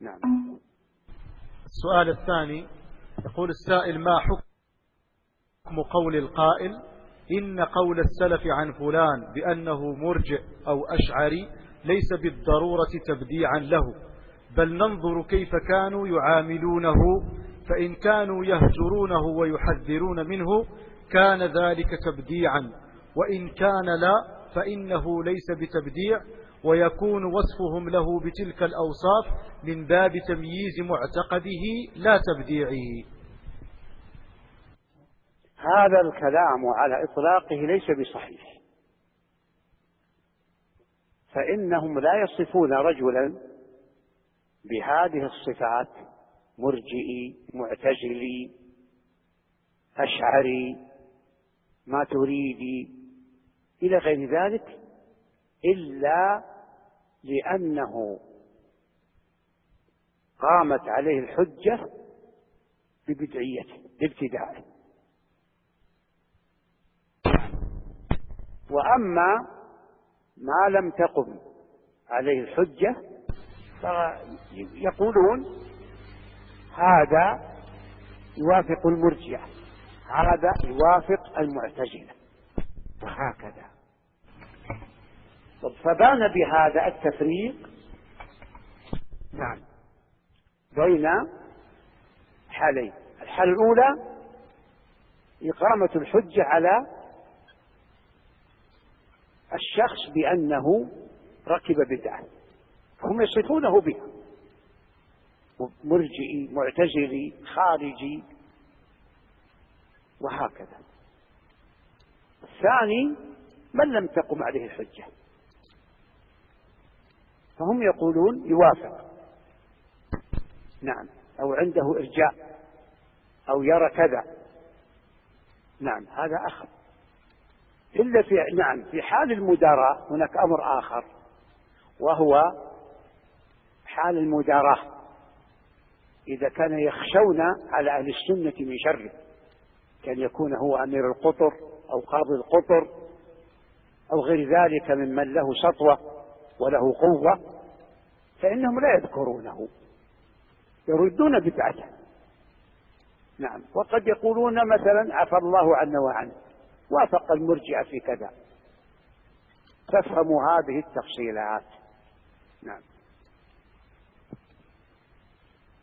نعم. السؤال الثاني يقول السائل ما حكم قول القائل إن قول السلف عن فلان بأنه مرجع أو أشعري ليس بالضرورة تبديعا له بل ننظر كيف كانوا يعاملونه فإن كانوا يهجرونه ويحذرون منه كان ذلك تبديعا وإن كان لا فإنه ليس بتبديع ويكون وصفهم له بتلك الأوصاف من باب تمييز معتقده لا تبديعه. هذا الكلام على إطلاقه ليس بصحيح. فإنهم لا يصفون رجلا بهذه الصفات مرجئي معتزلي أشعري ما تريدي. إلى غير ذلك إلا لأنه قامت عليه الحجة ببدعيته بابتدائه. وأما ما لم تقم عليه الحجة فيقولون هذا يوافق المرجئة هذا يوافق المعتزلة وهكذا. فبان بهذا التفريق نعم. بين حالين. الحالة الأولى إقامة الحجة على الشخص بأنه ركب بدعة. هم يصفونه بها. مرجئي معتزلي خارجي وهكذا. الثاني من لم تقم عليه الحجة؟ فهم يقولون يوافق. نعم. أو عنده إرجاء. أو يرى كذا. نعم. هذا أخذ إلا في نعم. في حال المداراة هناك أمر آخر وهو حال المداراة. إذا كان يخشون على أهل السنة من شره كان يكون هو أمير القطر أو قاضي القطر أو غير ذلك ممن له سطوة. وله قوة فإنهم لا يذكرونه يردون بدعته. نعم. وقد يقولون مثلا عفى الله عنا وعنه وافق المرجئة في كذا. فافهموا هذه التفصيلات. نعم.